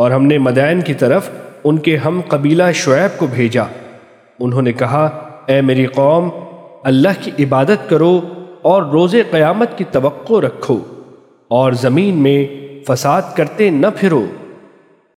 اور ہم نے مدین کی طرف ان کے ہم قبیلہ شعیب کو بھیجا۔ انہوں نے کہا، اے میری قوم، اللہ کی عبادت کرو اور روز قیامت کی توقع رکھو اور زمین میں فساد کرتے نہ پھرو۔